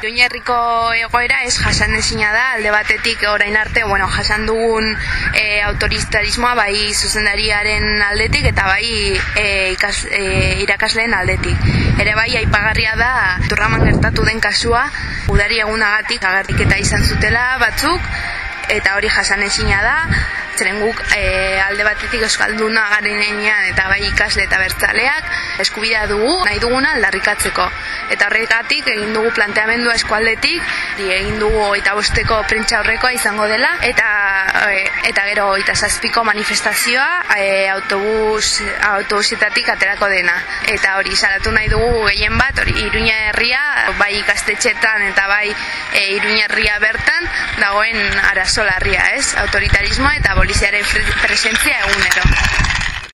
Oinerriko egoera ez jasan ezina da, alde batetik orain arte, bueno, jasan dugun e, autoritarismoa bai zuzendariaren aldetik eta bai e, ikas, e, irakasleen aldetik. Ere bai aipagarria da turraman gertatu den kasua, udari egunagatik agertik eta izan zutela batzuk, eta hori jasan ezina da, zeren guk e, alde batetik euskalduna garen eta bai ikasle eta bertzaleak eskubidea dugu nahi duguna aldarrikatzeko. Eta horregatik egin dugu planteamendua eskualdetik, egin dugu eta bosteko prentsa horrekoa izango dela, eta eta gero eta zazpiko manifestazioa e, autobus, autobusetatik aterako dena. Eta hori salatu nahi dugu gehien bat, hori iruña herria, bai ikastetxetan eta bai e, iruña herria bertan, dagoen arazolarria, ez? Autoritarismoa eta poliziaren presentzia egunero.